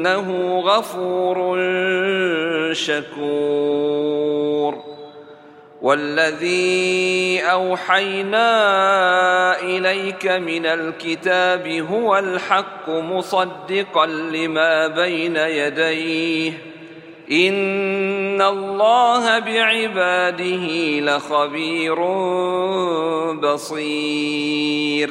إنه غفور شكور. والذي أوحينا إليك من الكتاب هو الحق مصدقا لما بين يديه. إن الله بعباده لخبير بصير.